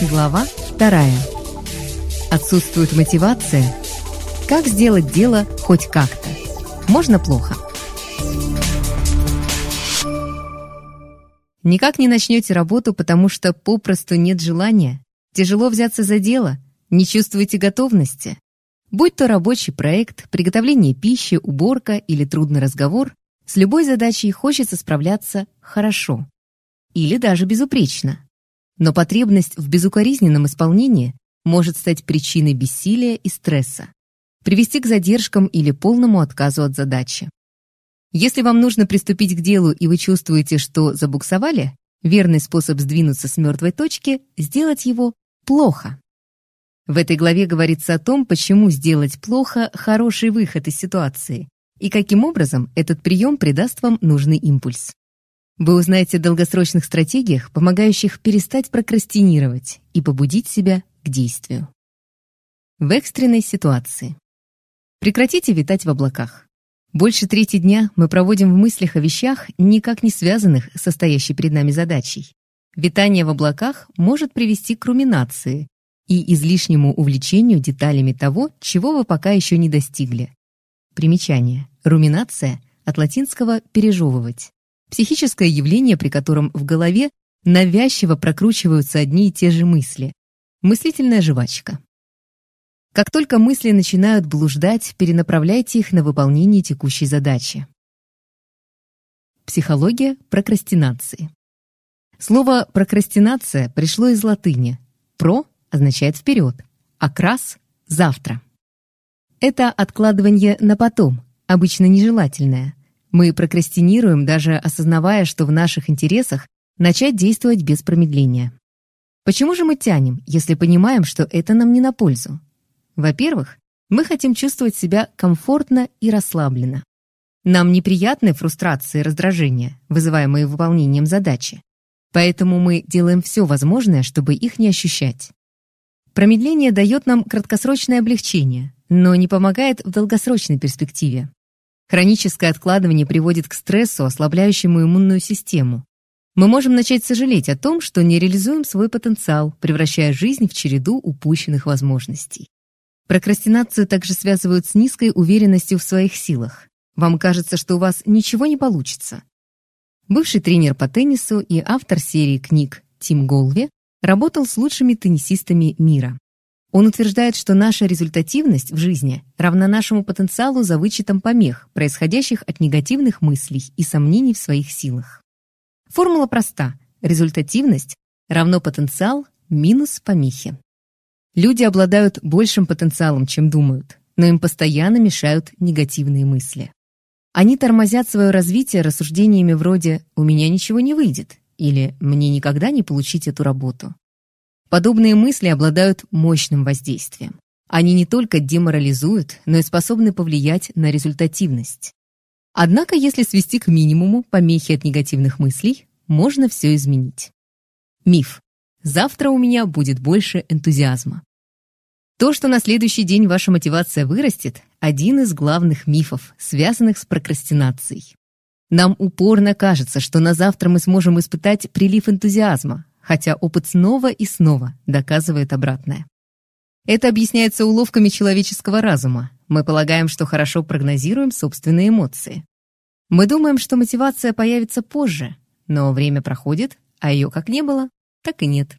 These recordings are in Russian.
Глава вторая. Отсутствует мотивация. Как сделать дело хоть как-то? Можно плохо. Никак не начнете работу, потому что попросту нет желания. Тяжело взяться за дело, не чувствуете готовности. Будь то рабочий проект, приготовление пищи, уборка или трудный разговор, с любой задачей хочется справляться хорошо. Или даже безупречно. Но потребность в безукоризненном исполнении может стать причиной бессилия и стресса, привести к задержкам или полному отказу от задачи. Если вам нужно приступить к делу и вы чувствуете, что забуксовали, верный способ сдвинуться с мертвой точки – сделать его плохо. В этой главе говорится о том, почему сделать плохо – хороший выход из ситуации, и каким образом этот прием придаст вам нужный импульс. Вы узнаете о долгосрочных стратегиях, помогающих перестать прокрастинировать и побудить себя к действию. В экстренной ситуации. Прекратите витать в облаках. Больше трети дня мы проводим в мыслях о вещах, никак не связанных с стоящей перед нами задачей. Витание в облаках может привести к руминации и излишнему увлечению деталями того, чего вы пока еще не достигли. Примечание. Руминация от латинского «пережевывать». Психическое явление, при котором в голове навязчиво прокручиваются одни и те же мысли. Мыслительная жвачка. Как только мысли начинают блуждать, перенаправляйте их на выполнение текущей задачи. Психология прокрастинации. Слово «прокрастинация» пришло из латыни. «Про» означает «вперед», а «крас» — «завтра». Это откладывание на потом, обычно нежелательное, мы прокрастинируем, даже осознавая, что в наших интересах начать действовать без промедления. Почему же мы тянем, если понимаем, что это нам не на пользу? Во-первых, мы хотим чувствовать себя комфортно и расслабленно. Нам неприятны фрустрации и раздражения, вызываемые выполнением задачи. Поэтому мы делаем все возможное, чтобы их не ощущать. Промедление дает нам краткосрочное облегчение, но не помогает в долгосрочной перспективе. Хроническое откладывание приводит к стрессу, ослабляющему иммунную систему. Мы можем начать сожалеть о том, что не реализуем свой потенциал, превращая жизнь в череду упущенных возможностей. Прокрастинацию также связывают с низкой уверенностью в своих силах. Вам кажется, что у вас ничего не получится. Бывший тренер по теннису и автор серии книг Тим Голви работал с лучшими теннисистами мира. Он утверждает, что наша результативность в жизни равна нашему потенциалу за вычетом помех, происходящих от негативных мыслей и сомнений в своих силах. Формула проста. Результативность равно потенциал минус помехи. Люди обладают большим потенциалом, чем думают, но им постоянно мешают негативные мысли. Они тормозят свое развитие рассуждениями вроде «у меня ничего не выйдет» или «мне никогда не получить эту работу». Подобные мысли обладают мощным воздействием. Они не только деморализуют, но и способны повлиять на результативность. Однако, если свести к минимуму помехи от негативных мыслей, можно все изменить. Миф. Завтра у меня будет больше энтузиазма. То, что на следующий день ваша мотивация вырастет, один из главных мифов, связанных с прокрастинацией. Нам упорно кажется, что на завтра мы сможем испытать прилив энтузиазма, хотя опыт снова и снова доказывает обратное. Это объясняется уловками человеческого разума. Мы полагаем, что хорошо прогнозируем собственные эмоции. Мы думаем, что мотивация появится позже, но время проходит, а ее как не было, так и нет.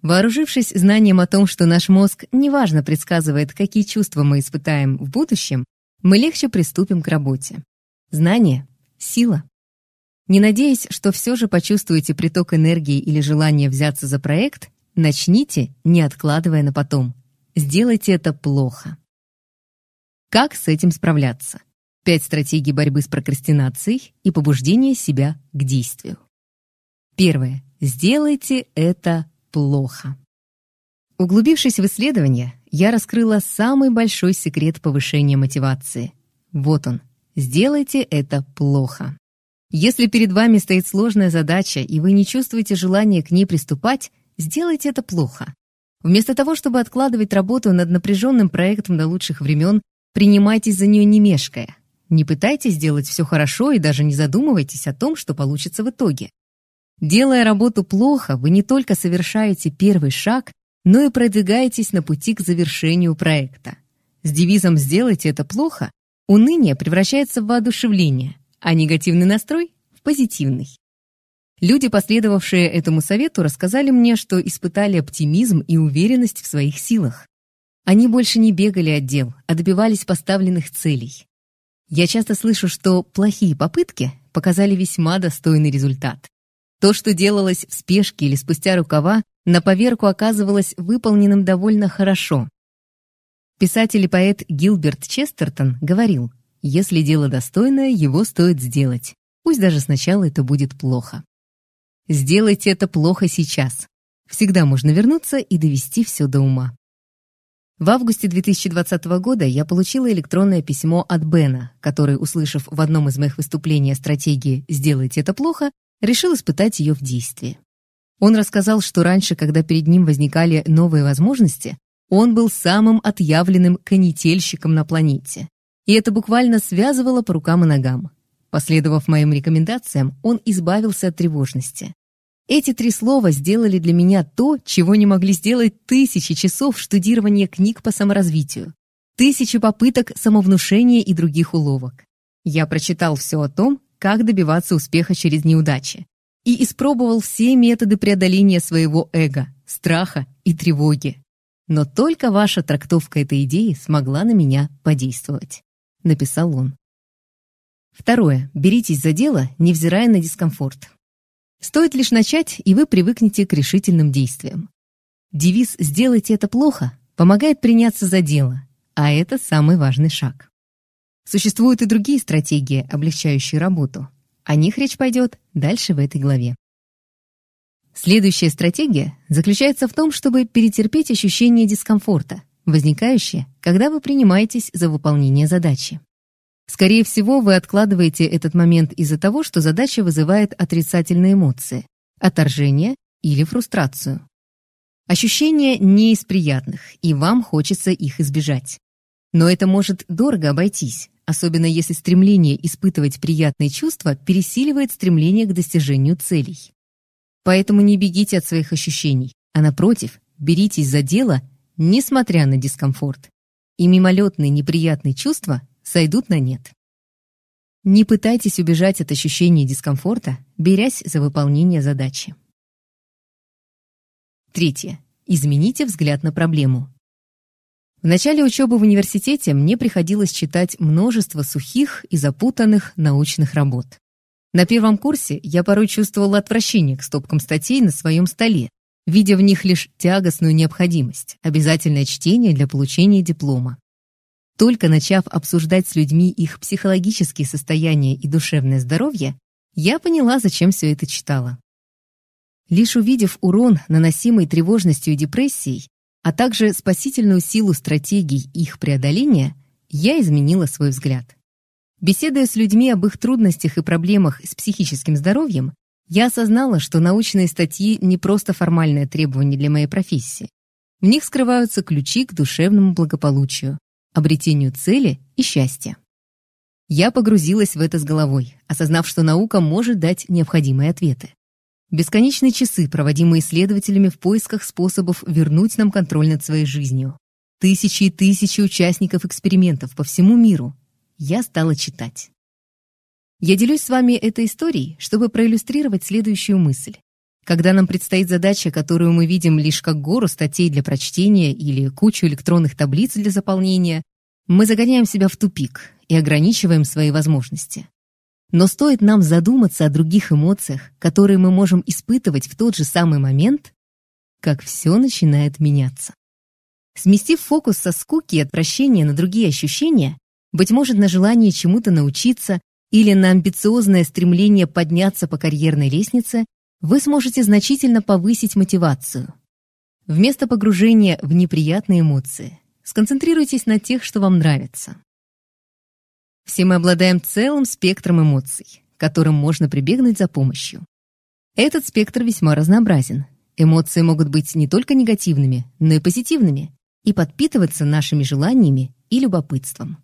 Вооружившись знанием о том, что наш мозг неважно предсказывает, какие чувства мы испытаем в будущем, мы легче приступим к работе. Знание — сила. Не надеясь, что все же почувствуете приток энергии или желание взяться за проект, начните, не откладывая на потом. Сделайте это плохо. Как с этим справляться? Пять стратегий борьбы с прокрастинацией и побуждение себя к действию. Первое. Сделайте это плохо. Углубившись в исследование, я раскрыла самый большой секрет повышения мотивации. Вот он. Сделайте это плохо. Если перед вами стоит сложная задача, и вы не чувствуете желания к ней приступать, сделайте это плохо. Вместо того, чтобы откладывать работу над напряженным проектом до лучших времен, принимайтесь за нее не мешкая. Не пытайтесь сделать все хорошо и даже не задумывайтесь о том, что получится в итоге. Делая работу плохо, вы не только совершаете первый шаг, но и продвигаетесь на пути к завершению проекта. С девизом «сделайте это плохо» уныние превращается в воодушевление, а негативный настрой — в позитивный. Люди, последовавшие этому совету, рассказали мне, что испытали оптимизм и уверенность в своих силах. Они больше не бегали от дел, а добивались поставленных целей. Я часто слышу, что плохие попытки показали весьма достойный результат. То, что делалось в спешке или спустя рукава, на поверку оказывалось выполненным довольно хорошо. Писатель и поэт Гилберт Честертон говорил, если дело достойное, его стоит сделать, пусть даже сначала это будет плохо. Сделайте это плохо сейчас. Всегда можно вернуться и довести все до ума. В августе 2020 года я получила электронное письмо от Бена, который, услышав в одном из моих выступлений о стратегии «Сделайте это плохо», решил испытать ее в действии. Он рассказал, что раньше, когда перед ним возникали новые возможности, он был самым отъявленным канительщиком на планете. И это буквально связывало по рукам и ногам. Последовав моим рекомендациям, он избавился от тревожности. Эти три слова сделали для меня то, чего не могли сделать тысячи часов штудирования книг по саморазвитию, тысячи попыток самовнушения и других уловок. Я прочитал все о том, как добиваться успеха через неудачи, и испробовал все методы преодоления своего эго, страха и тревоги. Но только ваша трактовка этой идеи смогла на меня подействовать, написал он. Второе. Беритесь за дело, невзирая на дискомфорт. Стоит лишь начать, и вы привыкнете к решительным действиям. Девиз «Сделайте это плохо» помогает приняться за дело, а это самый важный шаг. Существуют и другие стратегии, облегчающие работу. О них речь пойдет дальше в этой главе. Следующая стратегия заключается в том, чтобы перетерпеть ощущение дискомфорта, возникающее, когда вы принимаетесь за выполнение задачи. Скорее всего, вы откладываете этот момент из-за того, что задача вызывает отрицательные эмоции, отторжение или фрустрацию. Ощущения не из приятных, и вам хочется их избежать. Но это может дорого обойтись, особенно если стремление испытывать приятные чувства пересиливает стремление к достижению целей. Поэтому не бегите от своих ощущений, а напротив, беритесь за дело, несмотря на дискомфорт. И мимолетные неприятные чувства сойдут на нет. Не пытайтесь убежать от ощущения дискомфорта, берясь за выполнение задачи. Третье. Измените взгляд на проблему. В начале учебы в университете мне приходилось читать множество сухих и запутанных научных работ. На первом курсе я порой чувствовала отвращение к стопкам статей на своем столе, видя в них лишь тягостную необходимость, обязательное чтение для получения диплома. Только начав обсуждать с людьми их психологические состояния и душевное здоровье, я поняла, зачем все это читала. Лишь увидев урон, наносимый тревожностью и депрессией, а также спасительную силу стратегий их преодоления, я изменила свой взгляд. Беседуя с людьми об их трудностях и проблемах с психическим здоровьем, я осознала, что научные статьи не просто формальное требование для моей профессии. В них скрываются ключи к душевному благополучию, обретению цели и счастья. Я погрузилась в это с головой, осознав, что наука может дать необходимые ответы. Бесконечные часы, проводимые исследователями в поисках способов вернуть нам контроль над своей жизнью. Тысячи и тысячи участников экспериментов по всему миру. Я стала читать. Я делюсь с вами этой историей, чтобы проиллюстрировать следующую мысль. Когда нам предстоит задача, которую мы видим лишь как гору статей для прочтения или кучу электронных таблиц для заполнения, мы загоняем себя в тупик и ограничиваем свои возможности. Но стоит нам задуматься о других эмоциях, которые мы можем испытывать в тот же самый момент, как все начинает меняться. Сместив фокус со скуки и отвращения на другие ощущения, быть может, на желание чему-то научиться или на амбициозное стремление подняться по карьерной лестнице, вы сможете значительно повысить мотивацию. Вместо погружения в неприятные эмоции, сконцентрируйтесь на тех, что вам нравится. Все мы обладаем целым спектром эмоций, которым можно прибегнуть за помощью. Этот спектр весьма разнообразен. Эмоции могут быть не только негативными, но и позитивными и подпитываться нашими желаниями и любопытством.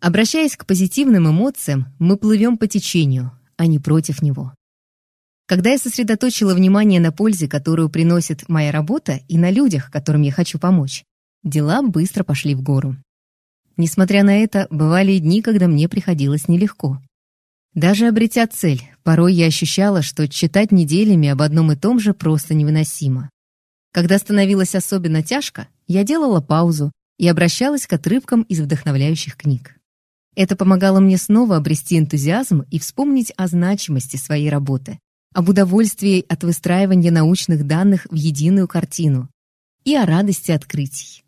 Обращаясь к позитивным эмоциям, мы плывем по течению, а не против него. Когда я сосредоточила внимание на пользе, которую приносит моя работа, и на людях, которым я хочу помочь, дела быстро пошли в гору. Несмотря на это, бывали дни, когда мне приходилось нелегко. Даже обретя цель, порой я ощущала, что читать неделями об одном и том же просто невыносимо. Когда становилось особенно тяжко, я делала паузу и обращалась к отрывкам из вдохновляющих книг. Это помогало мне снова обрести энтузиазм и вспомнить о значимости своей работы, об удовольствии от выстраивания научных данных в единую картину и о радости открытий.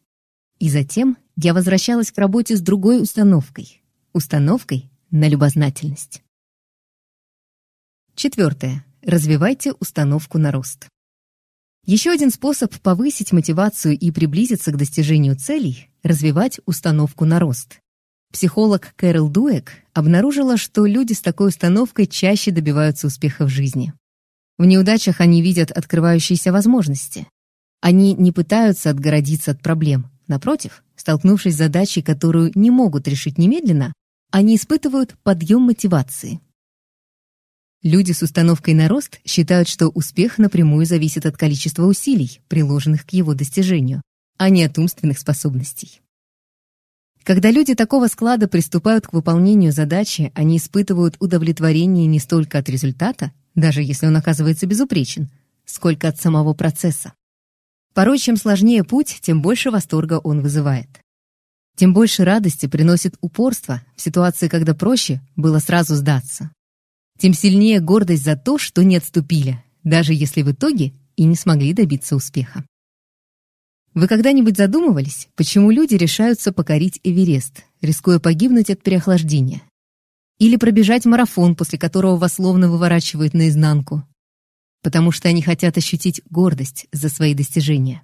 И затем я возвращалась к работе с другой установкой, установкой на любознательность. Четвертое. Развивайте установку на рост. Еще один способ повысить мотивацию и приблизиться к достижению целей – развивать установку на рост. Психолог Кэрол Дуэк обнаружила, что люди с такой установкой чаще добиваются успеха в жизни. В неудачах они видят открывающиеся возможности. Они не пытаются отгородиться от проблем. Напротив, столкнувшись с задачей, которую не могут решить немедленно, они испытывают подъем мотивации. Люди с установкой на рост считают, что успех напрямую зависит от количества усилий, приложенных к его достижению, а не от умственных способностей. Когда люди такого склада приступают к выполнению задачи, они испытывают удовлетворение не столько от результата, даже если он оказывается безупречен, сколько от самого процесса. Порой, чем сложнее путь, тем больше восторга он вызывает. Тем больше радости приносит упорство в ситуации, когда проще было сразу сдаться. Тем сильнее гордость за то, что не отступили, даже если в итоге и не смогли добиться успеха. Вы когда-нибудь задумывались, почему люди решаются покорить Эверест, рискуя погибнуть от переохлаждения? Или пробежать марафон, после которого вас словно выворачивают наизнанку? Потому что они хотят ощутить гордость за свои достижения.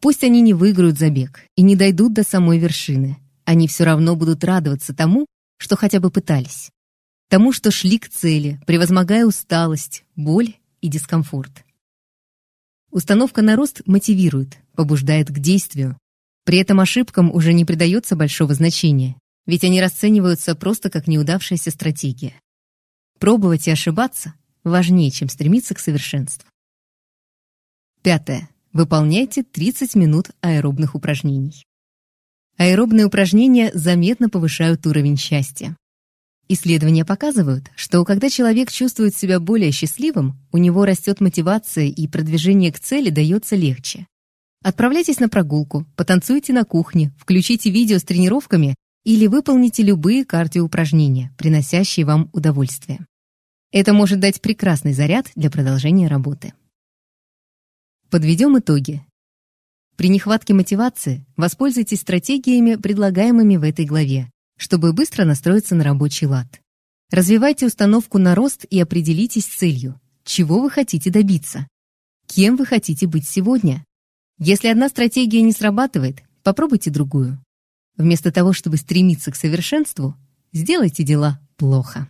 Пусть они не выиграют забег и не дойдут до самой вершины, они все равно будут радоваться тому, что хотя бы пытались. Тому, что шли к цели, превозмогая усталость, боль и дискомфорт. Установка на рост мотивирует, побуждает к действию. При этом ошибкам уже не придается большого значения, ведь они расцениваются просто как неудавшаяся стратегия. Пробовать и ошибаться важнее, чем стремиться к совершенству. Пятое. Выполняйте 30 минут аэробных упражнений. Аэробные упражнения заметно повышают уровень счастья. Исследования показывают, что когда человек чувствует себя более счастливым, у него растет мотивация и продвижение к цели дается легче. Отправляйтесь на прогулку, потанцуйте на кухне, включите видео с тренировками или выполните любые кардиоупражнения, приносящие вам удовольствие. Это может дать прекрасный заряд для продолжения работы. Подведем итоги. При нехватке мотивации воспользуйтесь стратегиями, предлагаемыми в этой главе, чтобы быстро настроиться на рабочий лад. Развивайте установку на рост и определитесь с целью, чего вы хотите добиться, кем вы хотите быть сегодня, если одна стратегия не срабатывает, попробуйте другую. Вместо того, чтобы стремиться к совершенству, сделайте дела плохо.